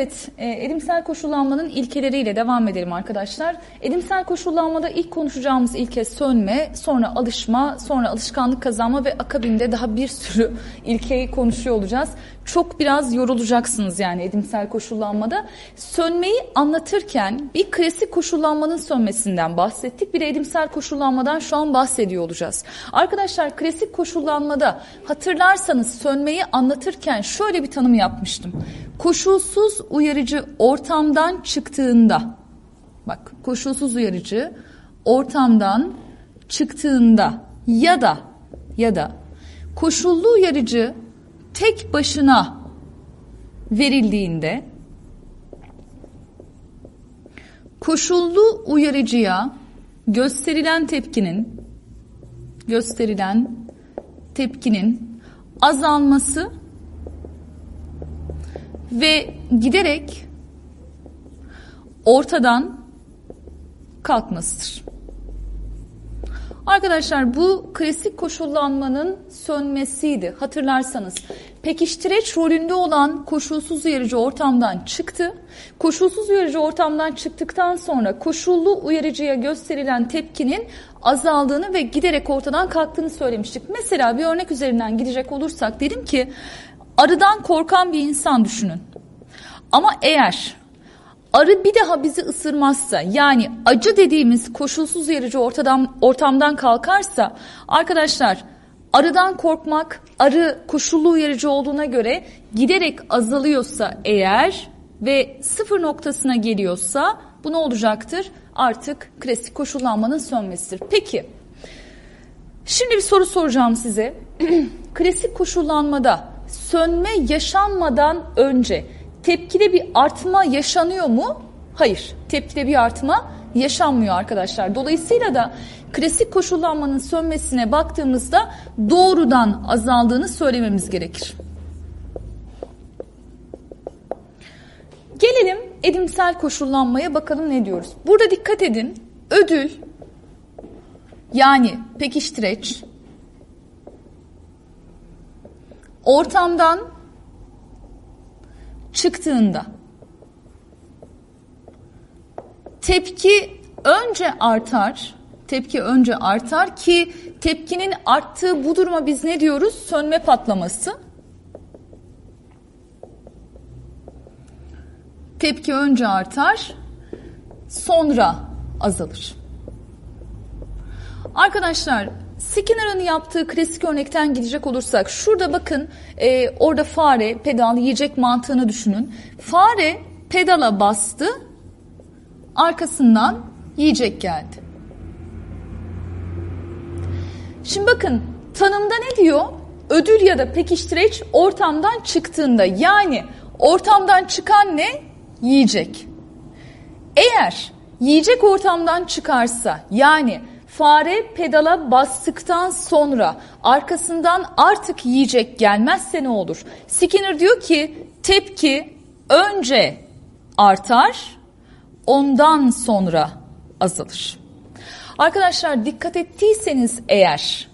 Evet, edimsel koşullanmanın ilkeleriyle devam edelim arkadaşlar. Edimsel koşullanmada ilk konuşacağımız ilke sönme, sonra alışma, sonra alışkanlık kazanma ve akabinde daha bir sürü ilkeyi konuşuyor olacağız. Çok biraz yorulacaksınız yani edimsel koşullanmada. Sönmeyi anlatırken bir klasik koşullanmanın sönmesinden bahsettik. Bir de edimsel koşullanmadan şu an bahsediyor olacağız. Arkadaşlar klasik koşullanmada hatırlarsanız sönmeyi anlatırken şöyle bir tanım yapmıştım koşulsuz uyarıcı ortamdan çıktığında bak koşulsuz uyarıcı ortamdan çıktığında ya da ya da koşullu uyarıcı tek başına verildiğinde koşullu uyarıcıya gösterilen tepkinin gösterilen tepkinin azalması ve giderek ortadan kalkmasıdır. Arkadaşlar bu klasik koşullanmanın sönmesiydi. Hatırlarsanız pekiştireç rolünde olan koşulsuz uyarıcı ortamdan çıktı. Koşulsuz uyarıcı ortamdan çıktıktan sonra koşullu uyarıcıya gösterilen tepkinin azaldığını ve giderek ortadan kalktığını söylemiştik. Mesela bir örnek üzerinden gidecek olursak dedim ki arıdan korkan bir insan düşünün. Ama eğer arı bir daha bizi ısırmazsa yani acı dediğimiz koşulsuz uyarıcı ortadan, ortamdan kalkarsa arkadaşlar arıdan korkmak arı koşullu uyarıcı olduğuna göre giderek azalıyorsa eğer ve sıfır noktasına geliyorsa bu ne olacaktır? Artık klasik koşullanmanın sönmesidir. Peki şimdi bir soru soracağım size. klasik koşullanmada sönme yaşanmadan önce tepkide bir artma yaşanıyor mu? Hayır. Tepkide bir artma yaşanmıyor arkadaşlar. Dolayısıyla da klasik koşullanmanın sönmesine baktığımızda doğrudan azaldığını söylememiz gerekir. Gelelim edimsel koşullanmaya bakalım ne diyoruz. Burada dikkat edin. Ödül yani pekiştireç ortamdan çıktığında tepki önce artar. Tepki önce artar ki tepkinin arttığı bu duruma biz ne diyoruz? Sönme patlaması. Tepki önce artar, sonra azalır. Arkadaşlar Skinner'ın yaptığı klasik örnekten gidecek olursak şurada bakın e, orada fare pedal yiyecek mantığını düşünün. Fare pedala bastı arkasından yiyecek geldi. Şimdi bakın tanımda ne diyor? Ödül ya da pekiştireç ortamdan çıktığında yani ortamdan çıkan ne? Yiyecek. Eğer yiyecek ortamdan çıkarsa yani Fare pedala bastıktan sonra arkasından artık yiyecek gelmezse ne olur? Skinner diyor ki tepki önce artar, ondan sonra azalır. Arkadaşlar dikkat ettiyseniz eğer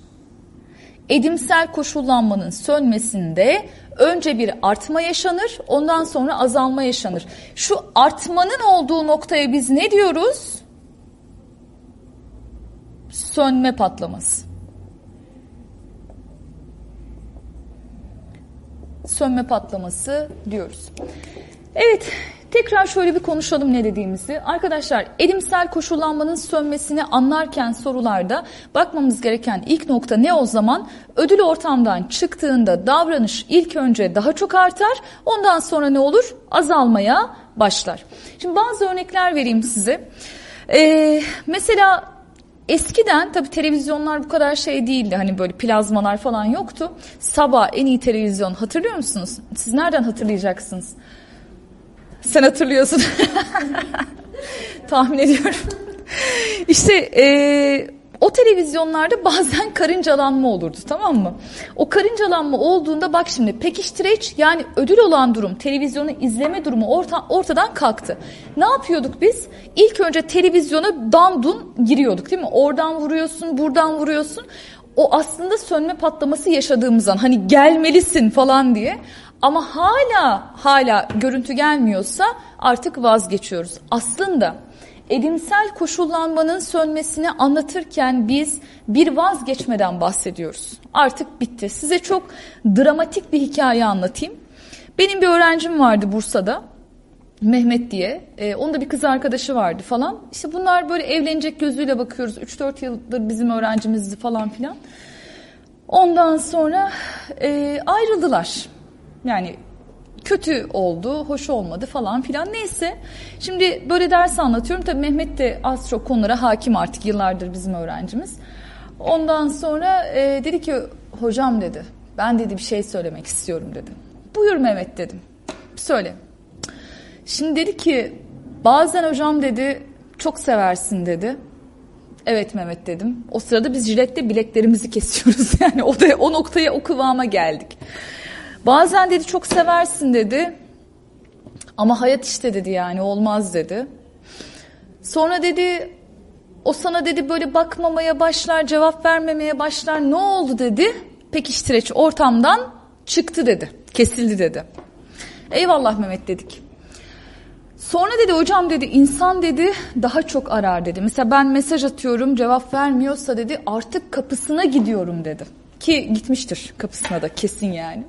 edimsel koşullanmanın sönmesinde önce bir artma yaşanır, ondan sonra azalma yaşanır. Şu artmanın olduğu noktaya biz ne diyoruz? Sönme patlaması. Sönme patlaması diyoruz. Evet, tekrar şöyle bir konuşalım ne dediğimizi. Arkadaşlar, edimsel koşullanmanın sönmesini anlarken sorularda bakmamız gereken ilk nokta ne o zaman? Ödül ortamdan çıktığında davranış ilk önce daha çok artar, ondan sonra ne olur? Azalmaya başlar. Şimdi bazı örnekler vereyim size. Ee, mesela Eskiden tabii televizyonlar bu kadar şey değildi. Hani böyle plazmalar falan yoktu. Sabah en iyi televizyon hatırlıyor musunuz? Siz nereden hatırlayacaksınız? Sen hatırlıyorsun. Tahmin ediyorum. İşte e, o televizyonlarda bazen karıncalanma olurdu tamam mı? O karıncalanma olduğunda bak şimdi pekiştireç yani ödül olan durum televizyonu izleme durumu orta, ortadan kalktı. Ne yapıyorduk biz? İlk önce televizyona dandun giriyorduk değil mi? Oradan vuruyorsun buradan vuruyorsun. O aslında sönme patlaması yaşadığımız an hani gelmelisin falan diye. Ama hala hala görüntü gelmiyorsa artık vazgeçiyoruz. Aslında edimsel koşullanmanın sönmesini anlatırken biz bir vazgeçmeden bahsediyoruz. Artık bitti. Size çok dramatik bir hikaye anlatayım. Benim bir öğrencim vardı Bursa'da. Mehmet diye. Ee, onun da bir kız arkadaşı vardı falan. İşte bunlar böyle evlenecek gözüyle bakıyoruz. 3-4 yıldır bizim öğrencimizdi falan filan. Ondan sonra e, ayrıldılar. Yani kötü oldu, hoş olmadı falan filan. Neyse şimdi böyle ders anlatıyorum. Tabii Mehmet de az çok konulara hakim artık yıllardır bizim öğrencimiz. Ondan sonra e, dedi ki hocam dedi ben dedi bir şey söylemek istiyorum dedi. Buyur Mehmet dedim. Söyle. Şimdi dedi ki bazen hocam dedi çok seversin dedi. Evet Mehmet dedim. O sırada biz jiletle bileklerimizi kesiyoruz. Yani o da o noktaya o kıvama geldik. Bazen dedi çok seversin dedi. Ama hayat işte dedi yani olmaz dedi. Sonra dedi o sana dedi böyle bakmamaya başlar, cevap vermemeye başlar. Ne oldu dedi. Pekiştireç ortamdan çıktı dedi. Kesildi dedi. Eyvallah Mehmet dedik. Sonra dedi hocam dedi insan dedi daha çok arar dedi. Mesela ben mesaj atıyorum cevap vermiyorsa dedi artık kapısına gidiyorum dedi. Ki gitmiştir kapısına da kesin yani.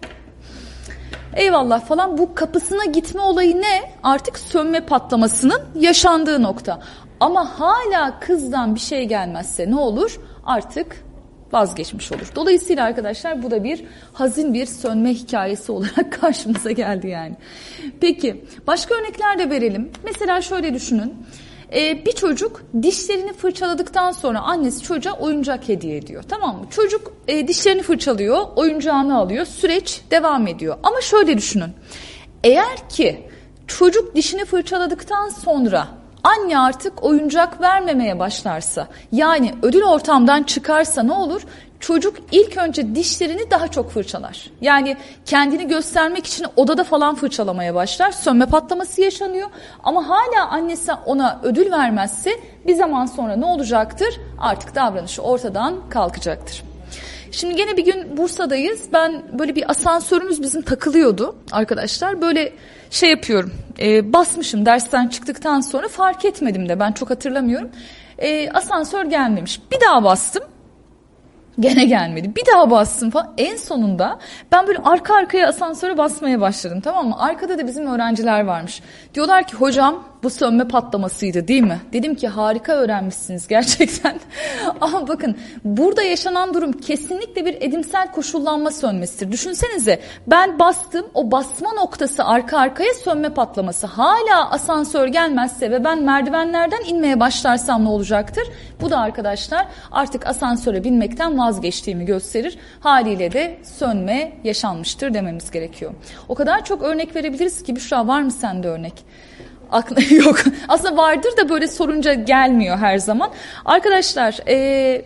Eyvallah falan bu kapısına gitme olayı ne? Artık sönme patlamasının yaşandığı nokta. Ama hala kızdan bir şey gelmezse ne olur? Artık vazgeçmiş olur. Dolayısıyla arkadaşlar bu da bir hazin bir sönme hikayesi olarak karşımıza geldi yani. Peki başka örnekler de verelim. Mesela şöyle düşünün. Ee, bir çocuk dişlerini fırçaladıktan sonra annesi çocuğa oyuncak hediye ediyor. Tamam mı? Çocuk e, dişlerini fırçalıyor, oyuncağını alıyor, süreç devam ediyor. Ama şöyle düşünün. Eğer ki çocuk dişini fırçaladıktan sonra anne artık oyuncak vermemeye başlarsa yani ödül ortamdan çıkarsa ne olur? Çocuk ilk önce dişlerini daha çok fırçalar. Yani kendini göstermek için odada falan fırçalamaya başlar. Sönme patlaması yaşanıyor. Ama hala annesi ona ödül vermezse bir zaman sonra ne olacaktır? Artık davranışı ortadan kalkacaktır. Şimdi gene bir gün Bursa'dayız. Ben böyle bir asansörümüz bizim takılıyordu arkadaşlar. Böyle şey yapıyorum. E, basmışım dersten çıktıktan sonra fark etmedim de ben çok hatırlamıyorum. E, asansör gelmemiş. Bir daha bastım. Gene gelmedi. Bir daha bastım falan. En sonunda ben böyle arka arkaya asansöre basmaya başladım tamam mı? Arkada da bizim öğrenciler varmış. Diyorlar ki hocam bu sönme patlamasıydı değil mi? Dedim ki harika öğrenmişsiniz gerçekten. Ama bakın burada yaşanan durum kesinlikle bir edimsel koşullanma sönmesidir. Düşünsenize ben bastım o basma noktası arka arkaya sönme patlaması. Hala asansör gelmezse ve ben merdivenlerden inmeye başlarsam ne olacaktır? Bu da arkadaşlar artık asansöre binmekten vazgeçtiğimi gösterir. Haliyle de sönme yaşanmıştır dememiz gerekiyor. O kadar çok örnek verebiliriz ki Büşra var mı sende örnek? Aklı yok. Aslında vardır da böyle sorunca gelmiyor her zaman. Arkadaşlar e,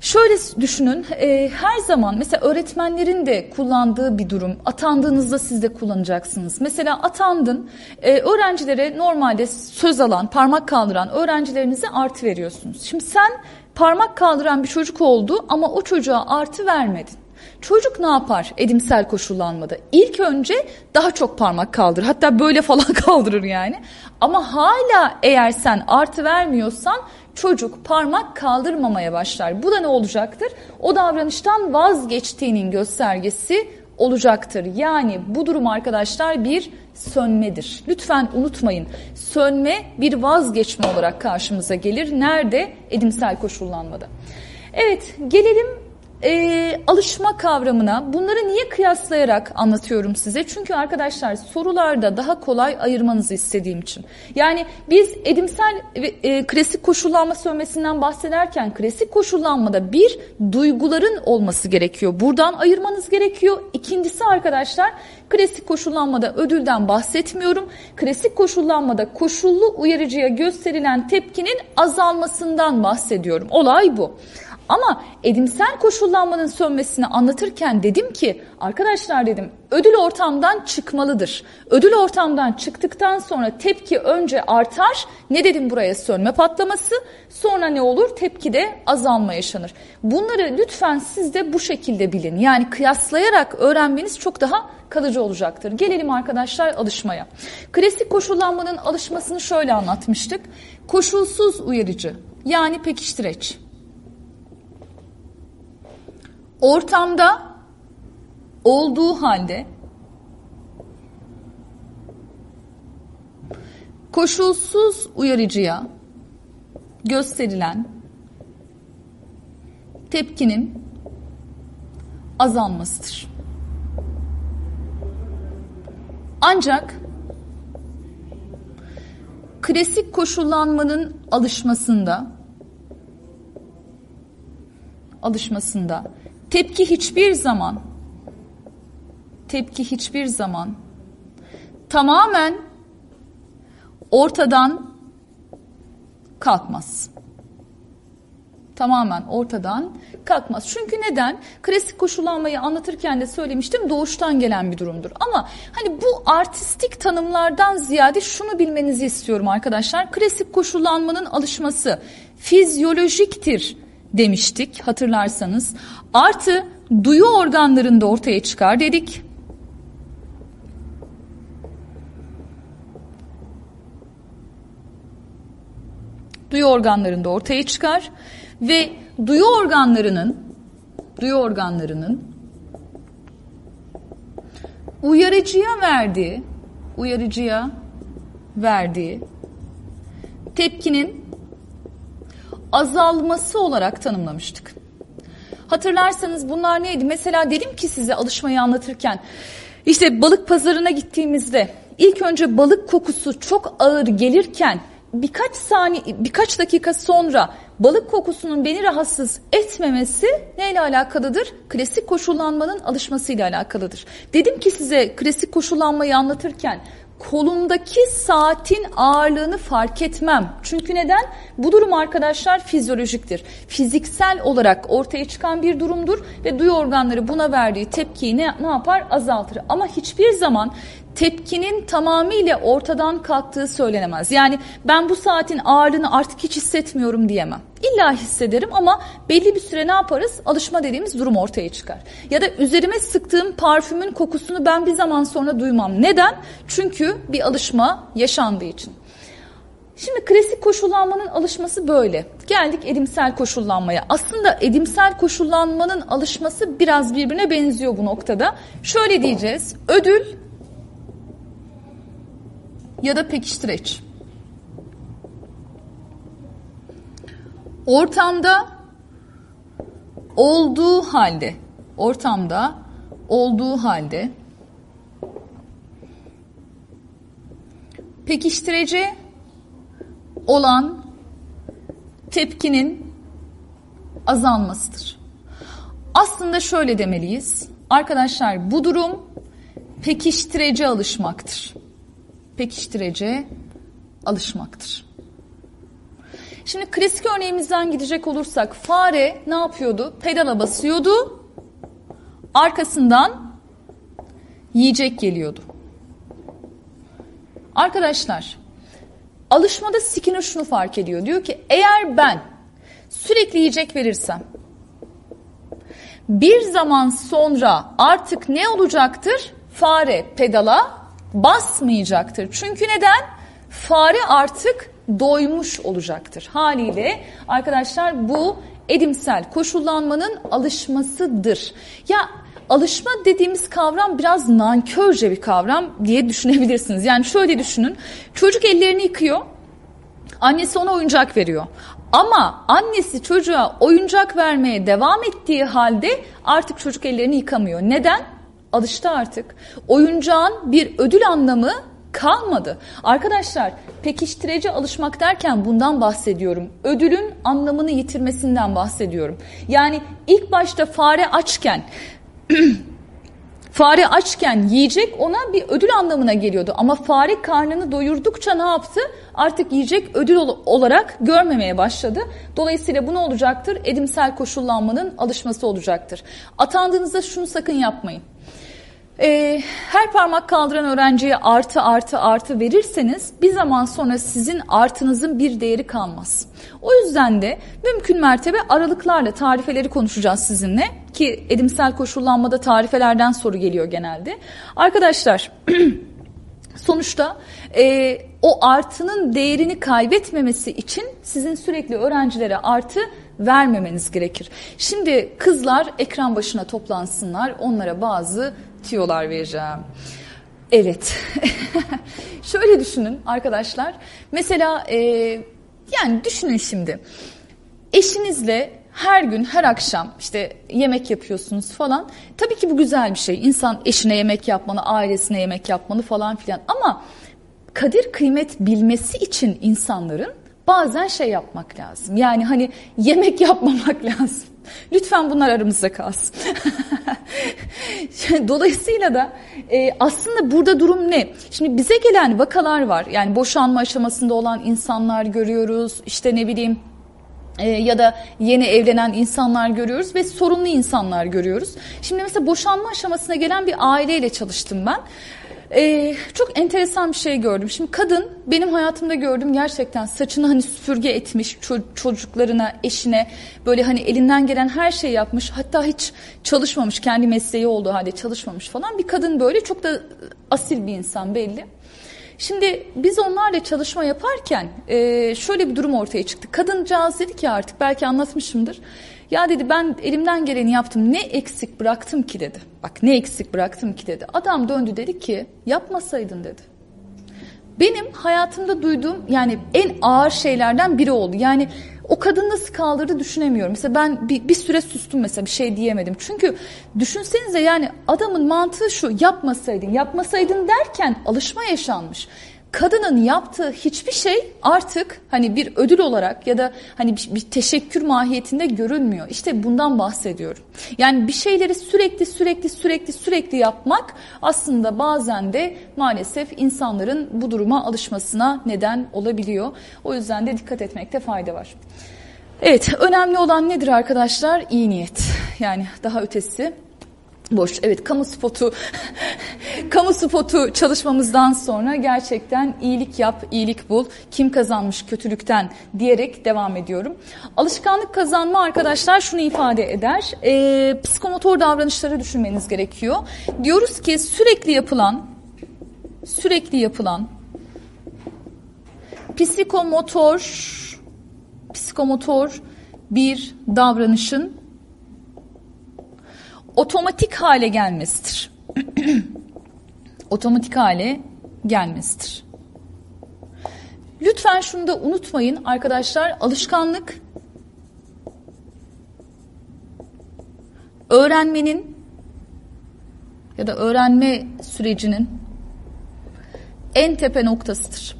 şöyle düşünün e, her zaman mesela öğretmenlerin de kullandığı bir durum atandığınızda siz de kullanacaksınız. Mesela atandın e, öğrencilere normalde söz alan parmak kaldıran öğrencilerinize artı veriyorsunuz. Şimdi sen parmak kaldıran bir çocuk oldu ama o çocuğa artı vermedin. Çocuk ne yapar edimsel koşullanmada? İlk önce daha çok parmak kaldırır. Hatta böyle falan kaldırır yani. Ama hala eğer sen artı vermiyorsan çocuk parmak kaldırmamaya başlar. Bu da ne olacaktır? O davranıştan vazgeçtiğinin göstergesi olacaktır. Yani bu durum arkadaşlar bir sönmedir. Lütfen unutmayın. Sönme bir vazgeçme olarak karşımıza gelir. Nerede? Edimsel koşullanmada. Evet gelelim e, alışma kavramına bunları niye kıyaslayarak anlatıyorum size? Çünkü arkadaşlar sorularda daha kolay ayırmanızı istediğim için. Yani biz edimsel e, klasik koşullanma sövmesinden bahsederken klasik koşullanmada bir duyguların olması gerekiyor. Buradan ayırmanız gerekiyor. İkincisi arkadaşlar klasik koşullanmada ödülden bahsetmiyorum. Klasik koşullanmada koşullu uyarıcıya gösterilen tepkinin azalmasından bahsediyorum. Olay bu. Ama edimsel koşullanmanın sönmesini anlatırken dedim ki arkadaşlar dedim ödül ortamdan çıkmalıdır. Ödül ortamdan çıktıktan sonra tepki önce artar. Ne dedim buraya sönme patlaması sonra ne olur? Tepkide azalma yaşanır. Bunları lütfen siz de bu şekilde bilin. Yani kıyaslayarak öğrenmeniz çok daha kalıcı olacaktır. Gelelim arkadaşlar alışmaya. Klasik koşullanmanın alışmasını şöyle anlatmıştık. Koşulsuz uyarıcı yani pekiştireç. Ortamda olduğu halde koşulsuz uyarıcıya gösterilen tepkinin azalmasıdır. Ancak klasik koşullanmanın alışmasında alışmasında tepki hiçbir zaman tepki hiçbir zaman tamamen ortadan kalkmaz tamamen ortadan kalkmaz. Çünkü neden? Klasik koşullanmayı anlatırken de söylemiştim doğuştan gelen bir durumdur. Ama hani bu artistik tanımlardan ziyade şunu bilmenizi istiyorum arkadaşlar. Klasik koşullanmanın alışması fizyolojiktir demiştik hatırlarsanız. Artı duyu organlarında ortaya çıkar dedik. Duyu organlarında ortaya çıkar ve duyu organlarının duyu organlarının uyarıcıya verdiği uyarıcıya verdiği tepkinin azalması olarak tanımlamıştık. Hatırlarsanız bunlar neydi? Mesela dedim ki size alışmayı anlatırken işte balık pazarına gittiğimizde ilk önce balık kokusu çok ağır gelirken birkaç saniye birkaç dakika sonra balık kokusunun beni rahatsız etmemesi neyle alakalıdır? Klasik koşullanmanın alışmasıyla alakalıdır. Dedim ki size klasik koşullanmayı anlatırken kolumdaki saatin ağırlığını fark etmem. Çünkü neden? Bu durum arkadaşlar fizyolojiktir. Fiziksel olarak ortaya çıkan bir durumdur ve duyu organları buna verdiği tepkiyi ne, ne yapar? Azaltır. Ama hiçbir zaman tepkinin tamamıyla ortadan kalktığı söylenemez. Yani ben bu saatin ağırlığını artık hiç hissetmiyorum diyemem. İlla hissederim ama belli bir süre ne yaparız? Alışma dediğimiz durum ortaya çıkar. Ya da üzerime sıktığım parfümün kokusunu ben bir zaman sonra duymam. Neden? Çünkü bir alışma yaşandığı için. Şimdi klasik koşullanmanın alışması böyle. Geldik edimsel koşullanmaya. Aslında edimsel koşullanmanın alışması biraz birbirine benziyor bu noktada. Şöyle diyeceğiz. Ödül ya da pekiştireç. Ortamda olduğu halde, ortamda olduğu halde pekiştireci olan tepkinin azalmasıdır. Aslında şöyle demeliyiz. Arkadaşlar bu durum pekiştirece alışmaktır pekiştirece alışmaktır. Şimdi klasik örneğimizden gidecek olursak fare ne yapıyordu? Pedala basıyordu. Arkasından yiyecek geliyordu. Arkadaşlar alışmada Skinner şunu fark ediyor. Diyor ki eğer ben sürekli yiyecek verirsem bir zaman sonra artık ne olacaktır? Fare pedala basmayacaktır. Çünkü neden? Fare artık doymuş olacaktır. Haliyle arkadaşlar bu edimsel koşullanmanın alışmasıdır. Ya alışma dediğimiz kavram biraz nankörce bir kavram diye düşünebilirsiniz. Yani şöyle düşünün. Çocuk ellerini yıkıyor. Annesi ona oyuncak veriyor. Ama annesi çocuğa oyuncak vermeye devam ettiği halde artık çocuk ellerini yıkamıyor. Neden? Alıştı artık. Oyuncağın bir ödül anlamı kalmadı. Arkadaşlar pekiştirece alışmak derken bundan bahsediyorum. Ödülün anlamını yitirmesinden bahsediyorum. Yani ilk başta fare açken Fare açken yiyecek ona bir ödül anlamına geliyordu. Ama fare karnını doyurdukça ne yaptı? Artık yiyecek ödül olarak görmemeye başladı. Dolayısıyla bu ne olacaktır? Edimsel koşullanmanın alışması olacaktır. Atandığınızda şunu sakın yapmayın. Ee, her parmak kaldıran öğrenciye artı artı artı verirseniz bir zaman sonra sizin artınızın bir değeri kalmaz. O yüzden de mümkün mertebe aralıklarla tarifeleri konuşacağız sizinle ki edimsel koşullanmada tarifelerden soru geliyor genelde. Arkadaşlar sonuçta e, o artının değerini kaybetmemesi için sizin sürekli öğrencilere artı vermemeniz gerekir. Şimdi kızlar ekran başına toplansınlar onlara bazı tiyolar vereceğim. Evet. Şöyle düşünün arkadaşlar. Mesela e, yani düşünün şimdi. Eşinizle her gün her akşam işte yemek yapıyorsunuz falan. Tabii ki bu güzel bir şey. İnsan eşine yemek yapmalı, ailesine yemek yapmalı falan filan. Ama kadir kıymet bilmesi için insanların bazen şey yapmak lazım. Yani hani yemek yapmamak lazım. Lütfen bunlar aramızda kalsın. Dolayısıyla da e, aslında burada durum ne? Şimdi bize gelen vakalar var. Yani boşanma aşamasında olan insanlar görüyoruz. İşte ne bileyim e, ya da yeni evlenen insanlar görüyoruz ve sorunlu insanlar görüyoruz. Şimdi mesela boşanma aşamasına gelen bir aileyle çalıştım ben. Ee, çok enteresan bir şey gördüm. Şimdi kadın benim hayatımda gördüm gerçekten saçını hani süpürge etmiş ço- çocuklarına, eşine böyle hani elinden gelen her şeyi yapmış. Hatta hiç çalışmamış kendi mesleği olduğu halde çalışmamış falan. Bir kadın böyle çok da asil bir insan belli. Şimdi biz onlarla çalışma yaparken e, şöyle bir durum ortaya çıktı. Kadıncağız dedi ki artık belki anlatmışımdır. Ya dedi ben elimden geleni yaptım ne eksik bıraktım ki dedi. Bak ne eksik bıraktım ki dedi. Adam döndü dedi ki yapmasaydın dedi. Benim hayatımda duyduğum yani en ağır şeylerden biri oldu. Yani o kadın nasıl kaldırdı düşünemiyorum. Mesela ben bir, bir süre sustum mesela bir şey diyemedim. Çünkü düşünsenize yani adamın mantığı şu yapmasaydın yapmasaydın derken alışma yaşanmış kadının yaptığı hiçbir şey artık hani bir ödül olarak ya da hani bir, teşekkür mahiyetinde görülmüyor. İşte bundan bahsediyorum. Yani bir şeyleri sürekli sürekli sürekli sürekli yapmak aslında bazen de maalesef insanların bu duruma alışmasına neden olabiliyor. O yüzden de dikkat etmekte fayda var. Evet, önemli olan nedir arkadaşlar? İyi niyet. Yani daha ötesi boş. Evet kamu spotu kamu spotu çalışmamızdan sonra gerçekten iyilik yap, iyilik bul. Kim kazanmış kötülükten diyerek devam ediyorum. Alışkanlık kazanma arkadaşlar şunu ifade eder. E, psikomotor davranışları düşünmeniz gerekiyor. Diyoruz ki sürekli yapılan sürekli yapılan psikomotor psikomotor bir davranışın otomatik hale gelmesidir. otomatik hale gelmesidir. Lütfen şunu da unutmayın arkadaşlar alışkanlık öğrenmenin ya da öğrenme sürecinin en tepe noktasıdır.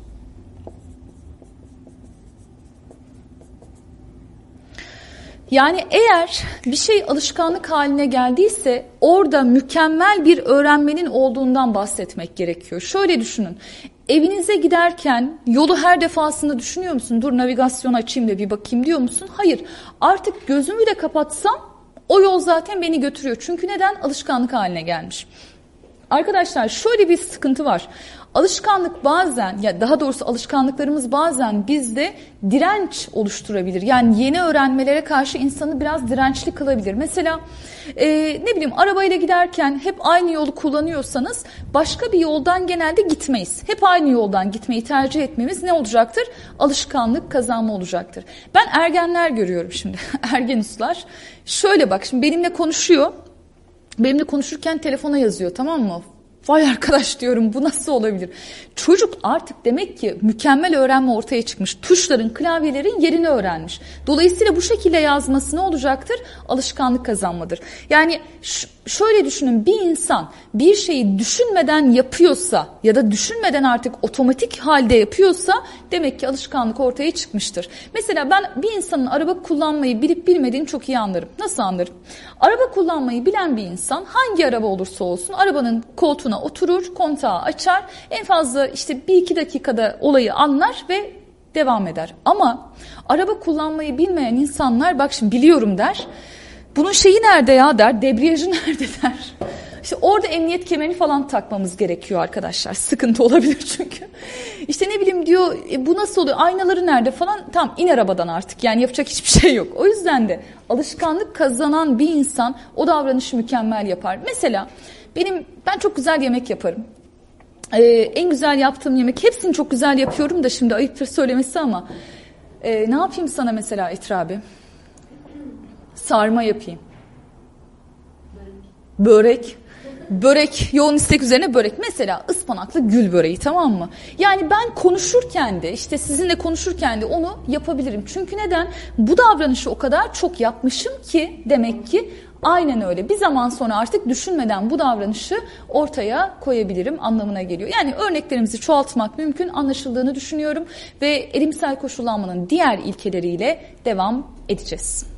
Yani eğer bir şey alışkanlık haline geldiyse orada mükemmel bir öğrenmenin olduğundan bahsetmek gerekiyor. Şöyle düşünün. Evinize giderken yolu her defasında düşünüyor musun? Dur navigasyon açayım da bir bakayım diyor musun? Hayır. Artık gözümü de kapatsam o yol zaten beni götürüyor. Çünkü neden? Alışkanlık haline gelmiş. Arkadaşlar şöyle bir sıkıntı var. Alışkanlık bazen ya daha doğrusu alışkanlıklarımız bazen bizde direnç oluşturabilir. Yani yeni öğrenmelere karşı insanı biraz dirençli kılabilir. Mesela e, ne bileyim arabayla giderken hep aynı yolu kullanıyorsanız başka bir yoldan genelde gitmeyiz. Hep aynı yoldan gitmeyi tercih etmemiz ne olacaktır? Alışkanlık kazanma olacaktır. Ben ergenler görüyorum şimdi. Ergenuslar. Şöyle bak şimdi benimle konuşuyor. Benimle konuşurken telefona yazıyor tamam mı? Vay arkadaş diyorum bu nasıl olabilir? Çocuk artık demek ki mükemmel öğrenme ortaya çıkmış. Tuşların, klavyelerin yerini öğrenmiş. Dolayısıyla bu şekilde yazması ne olacaktır? Alışkanlık kazanmadır. Yani şöyle düşünün bir insan bir şeyi düşünmeden yapıyorsa ya da düşünmeden artık otomatik halde yapıyorsa demek ki alışkanlık ortaya çıkmıştır. Mesela ben bir insanın araba kullanmayı bilip bilmediğini çok iyi anlarım. Nasıl anlarım? Araba kullanmayı bilen bir insan hangi araba olursa olsun arabanın koltuğuna oturur, kontağı açar. En fazla işte bir iki dakikada olayı anlar ve devam eder. Ama araba kullanmayı bilmeyen insanlar bak şimdi biliyorum der. Bunun şeyi nerede ya der, debriyajı nerede der. İşte orada emniyet kemerini falan takmamız gerekiyor arkadaşlar. Sıkıntı olabilir çünkü. İşte ne bileyim diyor e, bu nasıl oluyor aynaları nerede falan. Tamam in arabadan artık yani yapacak hiçbir şey yok. O yüzden de alışkanlık kazanan bir insan o davranışı mükemmel yapar. Mesela benim ben çok güzel yemek yaparım. Ee, en güzel yaptığım yemek hepsini çok güzel yapıyorum da şimdi ayıptır söylemesi ama e, ne yapayım sana mesela İtrabi? Sarma yapayım. Börek. Börek, yoğun istek üzerine börek. Mesela ıspanaklı gül böreği tamam mı? Yani ben konuşurken de işte sizinle konuşurken de onu yapabilirim. Çünkü neden? Bu davranışı o kadar çok yapmışım ki demek ki aynen öyle. Bir zaman sonra artık düşünmeden bu davranışı ortaya koyabilirim anlamına geliyor. Yani örneklerimizi çoğaltmak mümkün anlaşıldığını düşünüyorum ve erimsel koşullanmanın diğer ilkeleriyle devam edeceğiz.